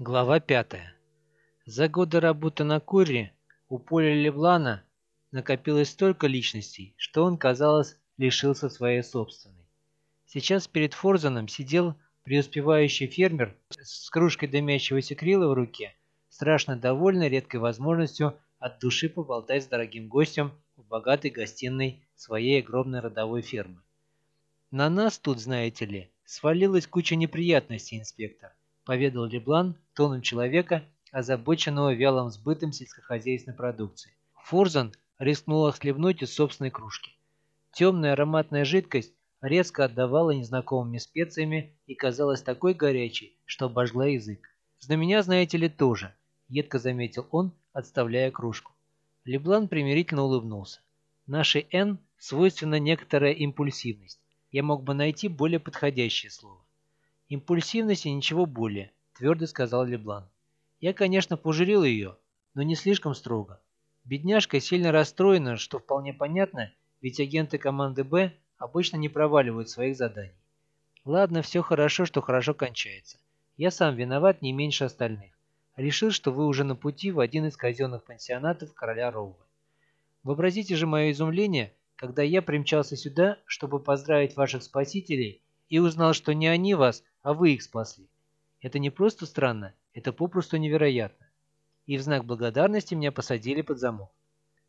Глава 5. За годы работы на Курре у Поля Леблана накопилось столько личностей, что он, казалось, лишился своей собственной. Сейчас перед Форзаном сидел преуспевающий фермер с кружкой дымящегося крила в руке, страшно довольный редкой возможностью от души поболтать с дорогим гостем в богатой гостиной своей огромной родовой фермы. На нас тут, знаете ли, свалилась куча неприятностей, инспектор поведал Леблан тоном человека, озабоченного вялым сбытом сельскохозяйственной продукции. Фурзан рискнул хлебнуть из собственной кружки. Темная ароматная жидкость резко отдавала незнакомыми специями и казалась такой горячей, что обожгла язык. «За меня, знаете ли, тоже», — едко заметил он, отставляя кружку. Леблан примирительно улыбнулся. «Нашей «Н» свойственна некоторая импульсивность. Я мог бы найти более подходящее слово. «Импульсивность и ничего более», – твердо сказал Леблан. «Я, конечно, пожурил ее, но не слишком строго. Бедняжка сильно расстроена, что вполне понятно, ведь агенты команды «Б» обычно не проваливают своих заданий. Ладно, все хорошо, что хорошо кончается. Я сам виноват не меньше остальных. Решил, что вы уже на пути в один из казенных пансионатов короля Роувы. Вообразите же мое изумление, когда я примчался сюда, чтобы поздравить ваших спасителей, и узнал, что не они вас, а вы их спасли. Это не просто странно, это попросту невероятно. И в знак благодарности меня посадили под замок.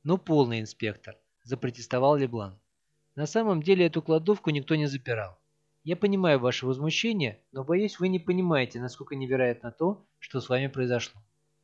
Ну, полный инспектор, запротестовал Леблан. На самом деле эту кладовку никто не запирал. Я понимаю ваше возмущение, но боюсь, вы не понимаете, насколько невероятно то, что с вами произошло.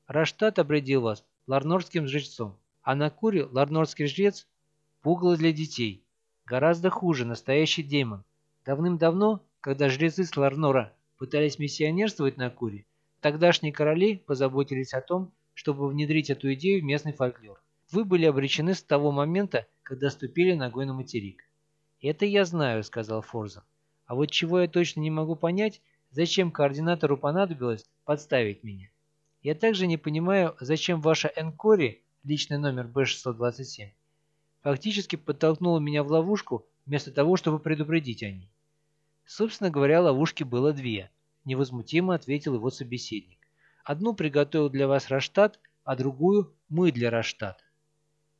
Раштат обредил вас ларнорским жрецом, а на куре ларнорский жрец – пугало для детей. Гораздо хуже, настоящий демон. Давным-давно когда жрецы Сларнора пытались миссионерствовать на Куре, тогдашние короли позаботились о том, чтобы внедрить эту идею в местный фольклор. Вы были обречены с того момента, когда ступили ногой на материк. «Это я знаю», — сказал Форза. «А вот чего я точно не могу понять, зачем координатору понадобилось подставить меня. Я также не понимаю, зачем ваша Энкори, личный номер Б-627, фактически подтолкнула меня в ловушку, вместо того, чтобы предупредить о ней. Собственно говоря, ловушки было две, невозмутимо ответил его собеседник. Одну приготовил для вас Раштат, а другую мы для Раштата.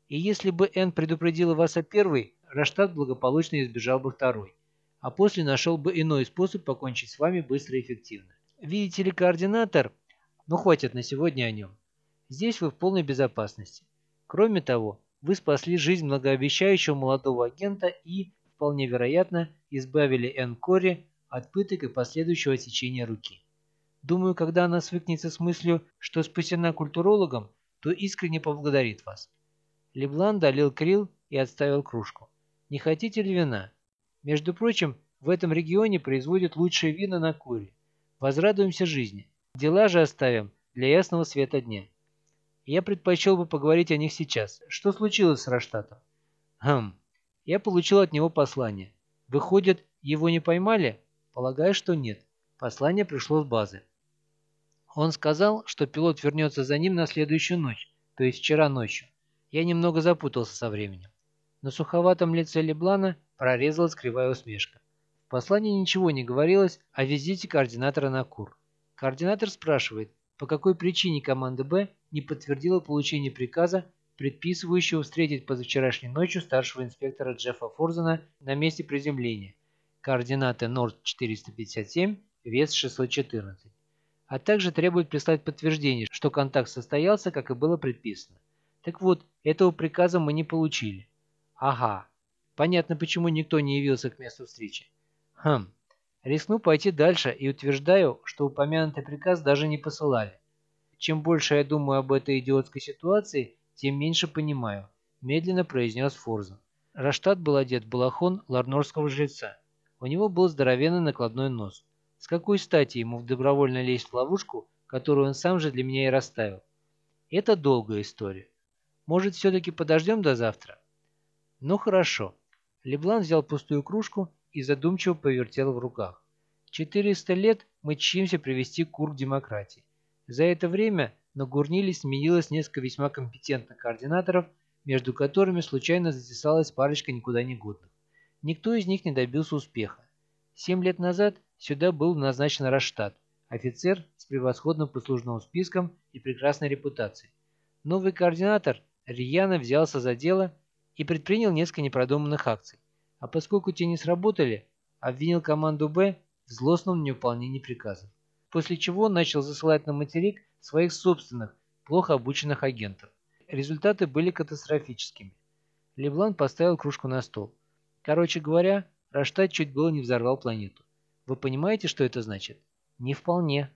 И если бы Н предупредила вас о первой, Раштат благополучно избежал бы второй, а после нашел бы иной способ покончить с вами быстро и эффективно. Видите ли, координатор... Ну, хватит на сегодня о нем. Здесь вы в полной безопасности. Кроме того, вы спасли жизнь многообещающего молодого агента и, вполне вероятно, избавили Энн Кори от пыток и последующего течения руки. Думаю, когда она свыкнется с мыслью, что спасена культурологом, то искренне поблагодарит вас. Леблан долил крил и отставил кружку. Не хотите ли вина? Между прочим, в этом регионе производят лучшие вина на куре. Возрадуемся жизни. Дела же оставим для ясного света дня. Я предпочел бы поговорить о них сейчас. Что случилось с Раштатом? Хм, я получил от него послание. Выходит, его не поймали? Полагаю, что нет. Послание пришло с базы. Он сказал, что пилот вернется за ним на следующую ночь, то есть вчера ночью. Я немного запутался со временем. На суховатом лице Леблана прорезалась кривая усмешка. В послании ничего не говорилось о визите координатора на Кур. Координатор спрашивает, по какой причине команда «Б» не подтвердила получение приказа предписывающего встретить позавчерашней ночью старшего инспектора Джеффа Форзена на месте приземления, координаты Норд-457, вес 614, а также требует прислать подтверждение, что контакт состоялся, как и было предписано. Так вот, этого приказа мы не получили. Ага, понятно, почему никто не явился к месту встречи. Хм, рискну пойти дальше и утверждаю, что упомянутый приказ даже не посылали. Чем больше я думаю об этой идиотской ситуации, тем меньше понимаю», – медленно произнес Форза. Раштат был одет в балахон ларнорского жреца. У него был здоровенный накладной нос. С какой стати ему добровольно лезть в ловушку, которую он сам же для меня и расставил? Это долгая история. Может, все-таки подождем до завтра? Ну хорошо. Леблан взял пустую кружку и задумчиво повертел в руках. 400 лет мы чтимся привести кур к демократии. За это время на Гурниле сменилось несколько весьма компетентных координаторов, между которыми случайно затесалась парочка никуда не годных. Никто из них не добился успеха. Семь лет назад сюда был назначен Раштат, офицер с превосходным послужным списком и прекрасной репутацией. Новый координатор рьяно взялся за дело и предпринял несколько непродуманных акций. А поскольку те не сработали, обвинил команду «Б» в злостном невыполнении приказов. После чего начал засылать на материк своих собственных, плохо обученных агентов. Результаты были катастрофическими. Леблан поставил кружку на стол. Короче говоря, Раштат чуть было не взорвал планету. Вы понимаете, что это значит? Не вполне.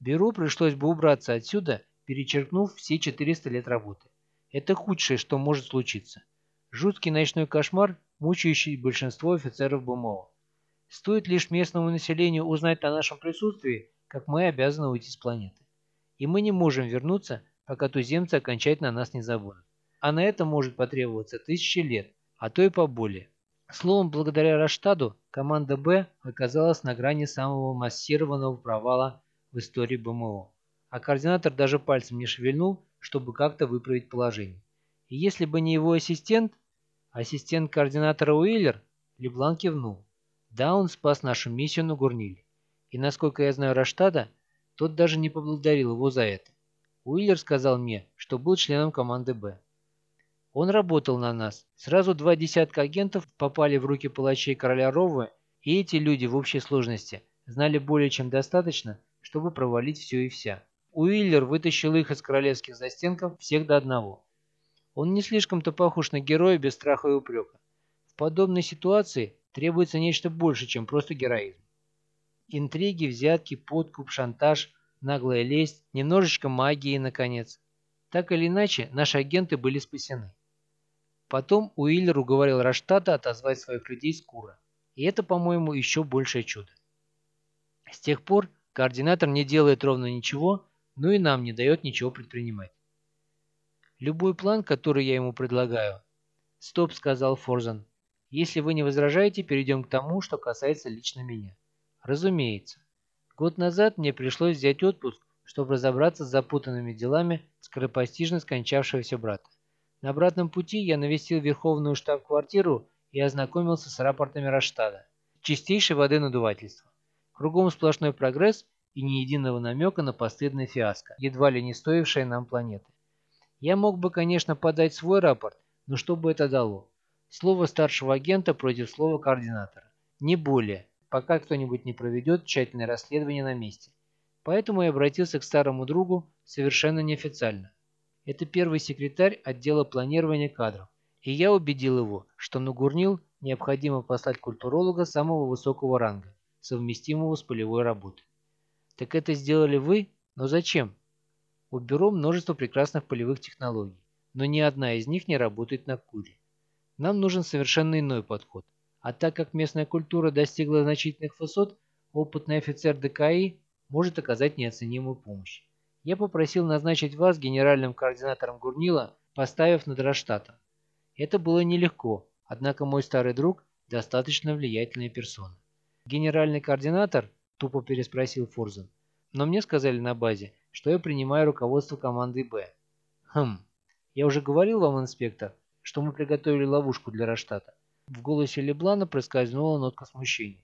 Бюро пришлось бы убраться отсюда, перечеркнув все 400 лет работы. Это худшее, что может случиться. Жуткий ночной кошмар, мучающий большинство офицеров БМО. Стоит лишь местному населению узнать о нашем присутствии, как мы обязаны уйти с планеты. И мы не можем вернуться, пока туземцы окончательно нас не забудут. А на это может потребоваться тысячи лет, а то и поболее. Словом, благодаря Раштаду, команда «Б» оказалась на грани самого массированного провала в истории БМО. А координатор даже пальцем не шевельнул, чтобы как-то выправить положение. И если бы не его ассистент, ассистент координатора Уиллер, Леблан кивнул. Да, он спас нашу миссию на Гурниле. И насколько я знаю Раштада, тот даже не поблагодарил его за это. Уиллер сказал мне, что был членом команды «Б». Он работал на нас. Сразу два десятка агентов попали в руки палачей короля Ровы, и эти люди в общей сложности знали более чем достаточно, чтобы провалить все и вся. Уиллер вытащил их из королевских застенков всех до одного. Он не слишком-то похож на героя без страха и упрека. В подобной ситуации требуется нечто больше, чем просто героизм. Интриги, взятки, подкуп, шантаж, наглая лесть, немножечко магии, наконец. Так или иначе, наши агенты были спасены. Потом Уиллер уговорил Раштата отозвать своих людей с Кура. И это, по-моему, еще большее чудо. С тех пор координатор не делает ровно ничего, но и нам не дает ничего предпринимать. Любой план, который я ему предлагаю... Стоп, сказал Форзан. Если вы не возражаете, перейдем к тому, что касается лично меня. Разумеется. Год назад мне пришлось взять отпуск, чтобы разобраться с запутанными делами скоропостижно скончавшегося брата. На обратном пути я навестил Верховную штаб-квартиру и ознакомился с рапортами Раштада. Чистейшей воды надувательство. Кругом сплошной прогресс и ни единого намека на постыдное фиаско, едва ли не стоившее нам планеты. Я мог бы, конечно, подать свой рапорт, но что бы это дало? Слово старшего агента против слова координатора. Не более, пока кто-нибудь не проведет тщательное расследование на месте. Поэтому я обратился к старому другу совершенно неофициально. Это первый секретарь отдела планирования кадров, и я убедил его, что на Гурнил необходимо послать культуролога самого высокого ранга, совместимого с полевой работой. Так это сделали вы? Но зачем? У бюро множество прекрасных полевых технологий, но ни одна из них не работает на Куре. Нам нужен совершенно иной подход. А так как местная культура достигла значительных высот, опытный офицер ДКИ может оказать неоценимую помощь. Я попросил назначить вас генеральным координатором Гурнила, поставив над Раштатом. Это было нелегко, однако мой старый друг – достаточно влиятельная персона. «Генеральный координатор?» – тупо переспросил Форзен. «Но мне сказали на базе, что я принимаю руководство команды «Б». «Хм, я уже говорил вам, инспектор, что мы приготовили ловушку для Раштата». В голосе Леблана проскользнула нотка смущения.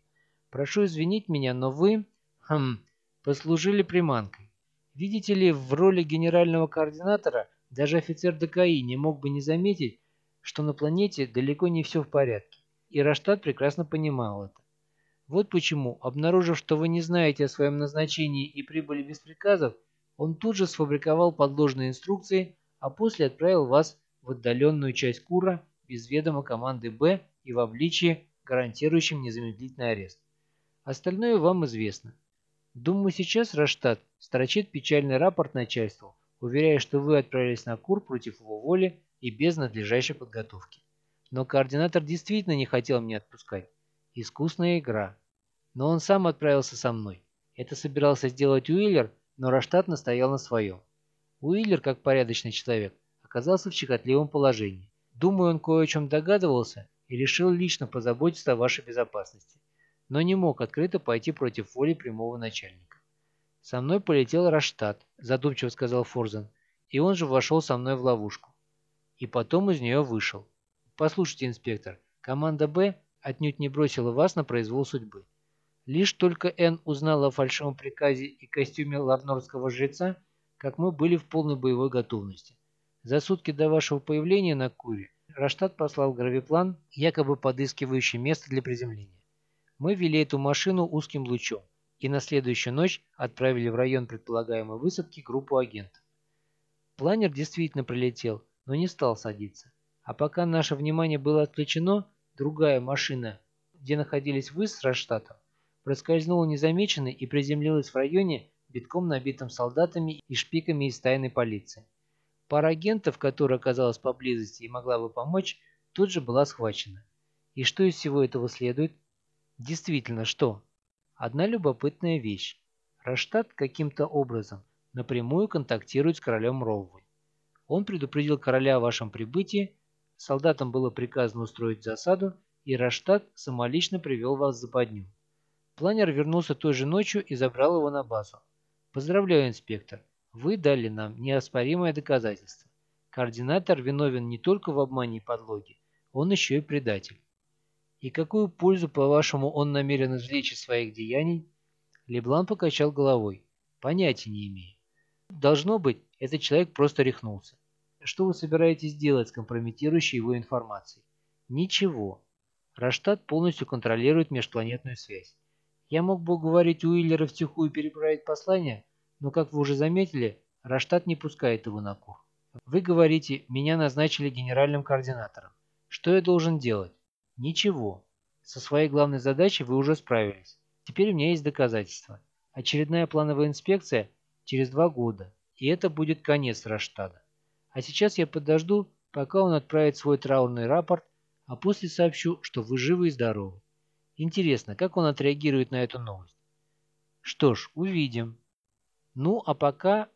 «Прошу извинить меня, но вы, хм, послужили приманкой. Видите ли, в роли генерального координатора даже офицер ДКИ не мог бы не заметить, что на планете далеко не все в порядке. И Раштат прекрасно понимал это. Вот почему, обнаружив, что вы не знаете о своем назначении и прибыли без приказов, он тут же сфабриковал подложные инструкции, а после отправил вас в отдаленную часть Кура без ведома команды «Б» и в обличии, гарантирующем незамедлительный арест. Остальное вам известно. Думаю, сейчас Раштат строчит печальный рапорт начальству, уверяя, что вы отправились на кур против его воли и без надлежащей подготовки. Но координатор действительно не хотел меня отпускать. Искусная игра. Но он сам отправился со мной. Это собирался сделать Уиллер, но Раштат настоял на своем. Уиллер, как порядочный человек, оказался в щекотливом положении. Думаю, он кое о чем догадывался и решил лично позаботиться о вашей безопасности но не мог открыто пойти против воли прямого начальника. «Со мной полетел Раштат», – задумчиво сказал Форзен, – «и он же вошел со мной в ловушку. И потом из нее вышел. Послушайте, инспектор, команда «Б» отнюдь не бросила вас на произвол судьбы. Лишь только Энн узнала о фальшивом приказе и костюме ларнорского жреца, как мы были в полной боевой готовности. За сутки до вашего появления на Куре Раштат послал гравиплан, якобы подыскивающий место для приземления. Мы вели эту машину узким лучом и на следующую ночь отправили в район предполагаемой высадки группу агентов. Планер действительно прилетел, но не стал садиться. А пока наше внимание было отвлечено, другая машина, где находились вы с Раштатом, проскользнула незамеченной и приземлилась в районе, битком набитым солдатами и шпиками из тайной полиции. Пара агентов, которая оказалась поблизости и могла бы помочь, тут же была схвачена. И что из всего этого следует? Действительно, что? Одна любопытная вещь. Раштат каким-то образом напрямую контактирует с королем Роувой. Он предупредил короля о вашем прибытии, солдатам было приказано устроить засаду, и Раштат самолично привел вас в западню. Планер вернулся той же ночью и забрал его на базу. Поздравляю, инспектор. Вы дали нам неоспоримое доказательство. Координатор виновен не только в обмане и подлоге, он еще и предатель. И какую пользу, по-вашему, он намерен извлечь из своих деяний? Леблан покачал головой. Понятия не имею. Должно быть, этот человек просто рехнулся. Что вы собираетесь делать с компрометирующей его информацией? Ничего. Раштат полностью контролирует межпланетную связь. Я мог бы уговорить Уиллера втихую переправить послание, но, как вы уже заметили, Раштат не пускает его на кур. Вы говорите, меня назначили генеральным координатором. Что я должен делать? Ничего. Со своей главной задачей вы уже справились. Теперь у меня есть доказательства. Очередная плановая инспекция через два года, и это будет конец Раштада. А сейчас я подожду, пока он отправит свой траурный рапорт, а после сообщу, что вы живы и здоровы. Интересно, как он отреагирует на эту новость? Что ж, увидим. Ну, а пока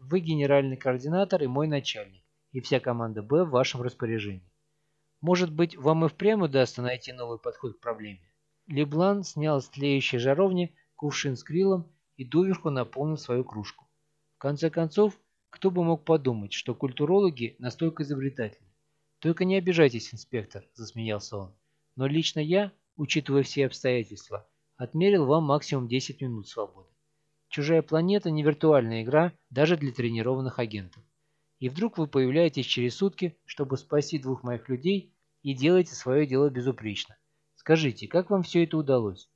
вы генеральный координатор и мой начальник, и вся команда «Б» в вашем распоряжении. Может быть, вам и впрямь удастся найти новый подход к проблеме. Леблан снял с тлеющей жаровни кувшин с крилом и доверху наполнил свою кружку. В конце концов, кто бы мог подумать, что культурологи настолько изобретательны. «Только не обижайтесь, инспектор», – засмеялся он. «Но лично я, учитывая все обстоятельства, отмерил вам максимум 10 минут свободы. Чужая планета – не виртуальная игра даже для тренированных агентов. И вдруг вы появляетесь через сутки, чтобы спасти двух моих людей и делаете свое дело безупречно. Скажите, как вам все это удалось?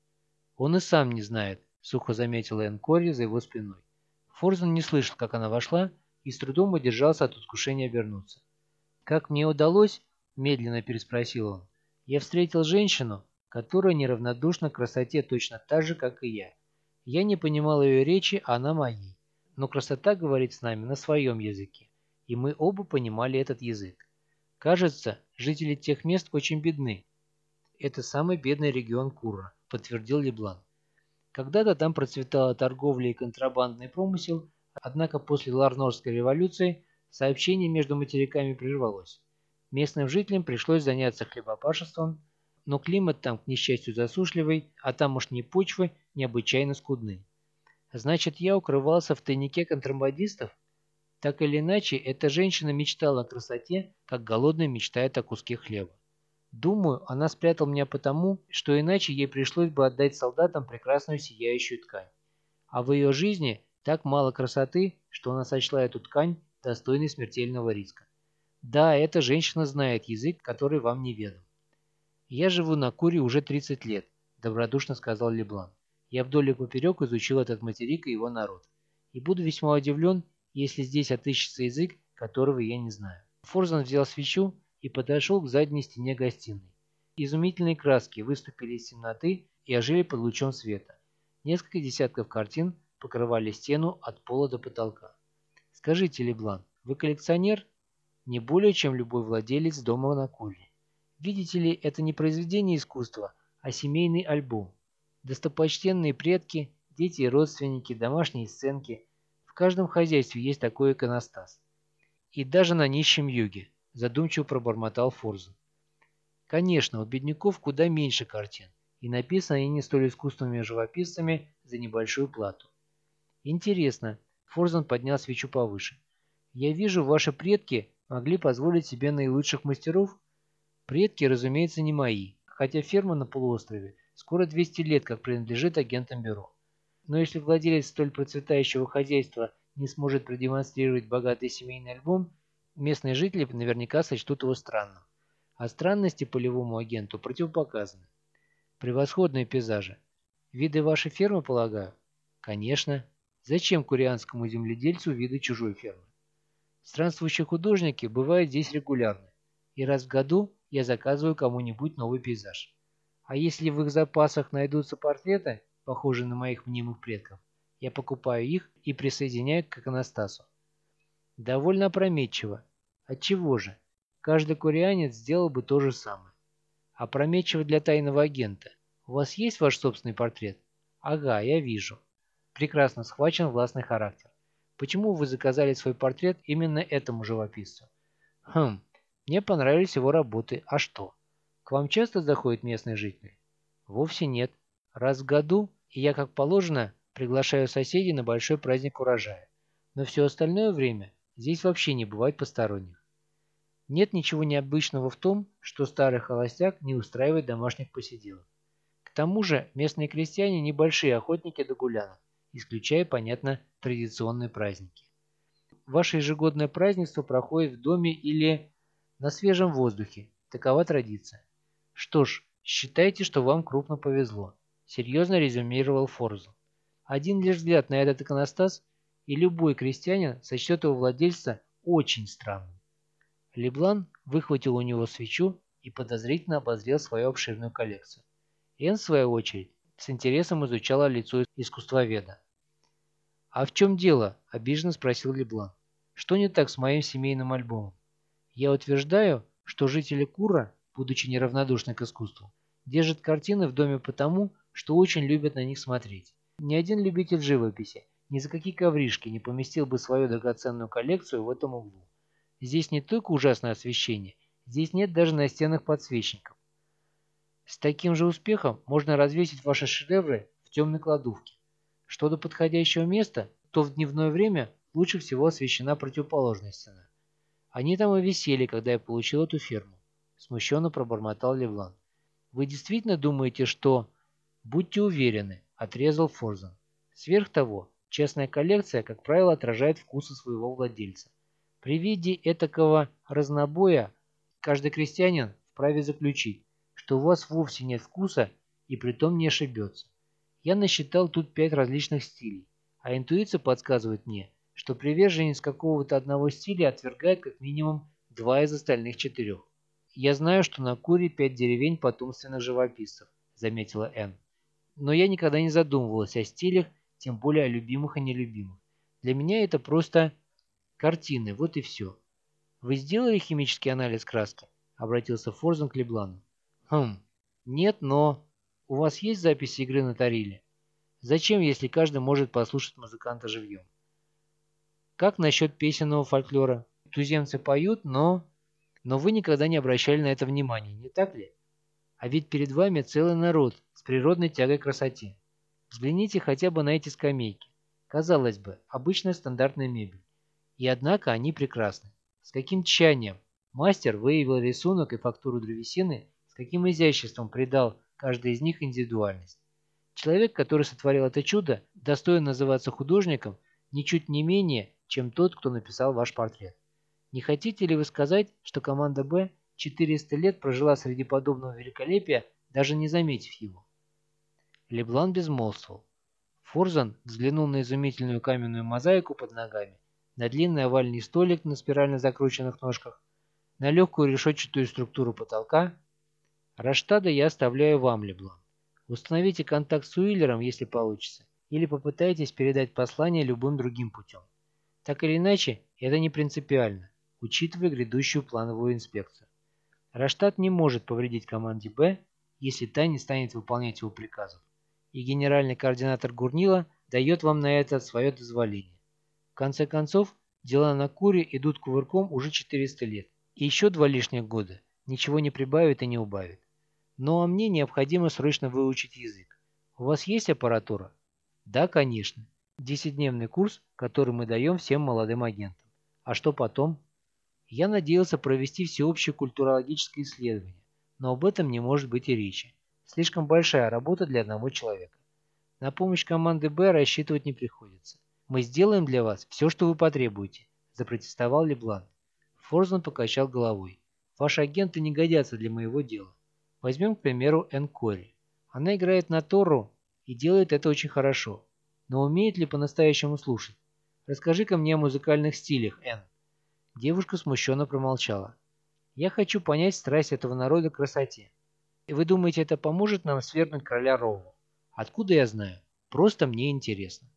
Он и сам не знает, сухо заметила Энн Кори за его спиной. Форзен не слышал, как она вошла, и с трудом удержался от искушения обернуться. «Как мне удалось?» – медленно переспросил он. «Я встретил женщину, которая неравнодушна к красоте точно так же, как и я. Я не понимал ее речи, она моей. Но красота говорит с нами на своем языке и мы оба понимали этот язык. Кажется, жители тех мест очень бедны. Это самый бедный регион Кура, подтвердил Леблан. Когда-то там процветала торговля и контрабандный промысел, однако после Ларнорской революции сообщение между материками прервалось. Местным жителям пришлось заняться хлебопашеством, но климат там, к несчастью, засушливый, а тамошние почвы необычайно скудны. Значит, я укрывался в тайнике контрабандистов? Так или иначе, эта женщина мечтала о красоте, как голодный мечтает о куске хлеба. Думаю, она спрятала меня потому, что иначе ей пришлось бы отдать солдатам прекрасную сияющую ткань. А в ее жизни так мало красоты, что она сочла эту ткань достойной смертельного риска. Да, эта женщина знает язык, который вам неведом. «Я живу на Куре уже 30 лет», – добродушно сказал Леблан. «Я вдоль и поперек изучил этот материк и его народ. И буду весьма удивлен, если здесь отыщется язык, которого я не знаю. Форзан взял свечу и подошел к задней стене гостиной. Изумительные краски выступили из темноты и ожили под лучом света. Несколько десятков картин покрывали стену от пола до потолка. «Скажите, Леблан, вы коллекционер?» «Не более, чем любой владелец дома на Куле. Видите ли, это не произведение искусства, а семейный альбом. Достопочтенные предки, дети и родственники, домашние сценки – в каждом хозяйстве есть такой иконостас. И даже на нищем юге, задумчиво пробормотал Форзен. Конечно, у бедняков куда меньше картин, и написаны они не столь искусственными живописцами за небольшую плату. Интересно, Форзен поднял свечу повыше. Я вижу, ваши предки могли позволить себе наилучших мастеров? Предки, разумеется, не мои, хотя ферма на полуострове скоро 200 лет, как принадлежит агентам бюро. Но если владелец столь процветающего хозяйства не сможет продемонстрировать богатый семейный альбом, местные жители наверняка сочтут его странным. А странности полевому агенту противопоказаны. Превосходные пейзажи. Виды вашей фермы, полагаю? Конечно. Зачем курианскому земледельцу виды чужой фермы? Странствующие художники бывают здесь регулярно, и раз в году я заказываю кому-нибудь новый пейзаж. А если в их запасах найдутся портреты, похожие на моих мнимых предков, я покупаю их и присоединяю к иконостасу. Довольно опрометчиво. Отчего же? Каждый курианец сделал бы то же самое. Опрометчиво для тайного агента. У вас есть ваш собственный портрет? Ага, я вижу. Прекрасно схвачен властный характер. Почему вы заказали свой портрет именно этому живописцу? Хм, мне понравились его работы. А что? К вам часто заходят местные жители? Вовсе нет. Раз в году, и я, как положено, приглашаю соседей на большой праздник урожая. Но все остальное время здесь вообще не бывает посторонних. Нет ничего необычного в том, что старый холостяк не устраивает домашних посиделок. К тому же местные крестьяне небольшие охотники до гулянок исключая, понятно, традиционные праздники. Ваше ежегодное празднество проходит в доме или на свежем воздухе. Такова традиция. Что ж, считайте, что вам крупно повезло. Серьезно резюмировал Форзл. Один лишь взгляд на этот иконостас, и любой крестьянин сочтет его владельца очень странным. Леблан выхватил у него свечу и подозрительно обозрел свою обширную коллекцию. Эн, в свою очередь, с интересом изучала лицо искусствоведа. «А в чем дело?» – обиженно спросил Леблан. «Что не так с моим семейным альбомом? Я утверждаю, что жители Кура, будучи неравнодушны к искусству, держат картины в доме потому, что очень любят на них смотреть. Ни один любитель живописи ни за какие ковришки не поместил бы свою драгоценную коллекцию в этом углу. Здесь не только ужасное освещение, здесь нет даже настенных подсвечников. С таким же успехом можно развесить ваши шедевры в темной кладовке. Что до подходящего места, то в дневное время лучше всего освещена противоположная стена. Они там и висели, когда я получил эту ферму. Смущенно пробормотал Левлан. Вы действительно думаете, что... Будьте уверены, отрезал Форзан. Сверх того, частная коллекция, как правило, отражает вкусы своего владельца. При виде этакого разнобоя каждый крестьянин вправе заключить, что у вас вовсе нет вкуса и притом не ошибется. Я насчитал тут пять различных стилей, а интуиция подсказывает мне, что приверженец какого-то одного стиля отвергает как минимум два из остальных четырех. «Я знаю, что на Куре пять деревень потомственных живописцев», — заметила Энн. «Но я никогда не задумывалась о стилях, тем более о любимых и нелюбимых. Для меня это просто картины, вот и все». «Вы сделали химический анализ краски?» — обратился Форзен к Леблану. «Хм, нет, но...» У вас есть записи игры на Тариле? Зачем, если каждый может послушать музыканта живьем? Как насчет песенного фольклора? Туземцы поют, но... Но вы никогда не обращали на это внимания, не так ли? А ведь перед вами целый народ с природной тягой к красоте. Взгляните хотя бы на эти скамейки. Казалось бы, обычная стандартная мебель. И однако они прекрасны. С каким тщанием мастер выявил рисунок и фактуру древесины, с каким изяществом придал каждый из них индивидуальность. Человек, который сотворил это чудо, достоин называться художником ничуть не менее, чем тот, кто написал ваш портрет. Не хотите ли вы сказать, что команда «Б» 400 лет прожила среди подобного великолепия, даже не заметив его? Леблан безмолвствовал. Форзан взглянул на изумительную каменную мозаику под ногами, на длинный овальный столик на спирально закрученных ножках, на легкую решетчатую структуру потолка Раштада я оставляю вам, Леблан. Установите контакт с Уиллером, если получится, или попытайтесь передать послание любым другим путем. Так или иначе, это не принципиально, учитывая грядущую плановую инспекцию. Раштат не может повредить команде «Б», если та не станет выполнять его приказов, и генеральный координатор Гурнила дает вам на это свое дозволение. В конце концов, дела на Куре идут кувырком уже 400 лет, и еще два лишних года ничего не прибавит и не убавит. Ну а мне необходимо срочно выучить язык. У вас есть аппаратура? Да, конечно. Десятидневный курс, который мы даем всем молодым агентам. А что потом? Я надеялся провести всеобщее культурологическое исследование, но об этом не может быть и речи. Слишком большая работа для одного человека. На помощь команды «Б» рассчитывать не приходится. Мы сделаем для вас все, что вы потребуете», – запротестовал Леблан. Форзан покачал головой. «Ваши агенты не годятся для моего дела. Возьмем, к примеру, Энн Кори. Она играет на Тору и делает это очень хорошо. Но умеет ли по-настоящему слушать? Расскажи-ка мне о музыкальных стилях, Энн». Девушка смущенно промолчала. «Я хочу понять страсть этого народа к красоте. И вы думаете, это поможет нам свергнуть короля Роу? Откуда я знаю? Просто мне интересно».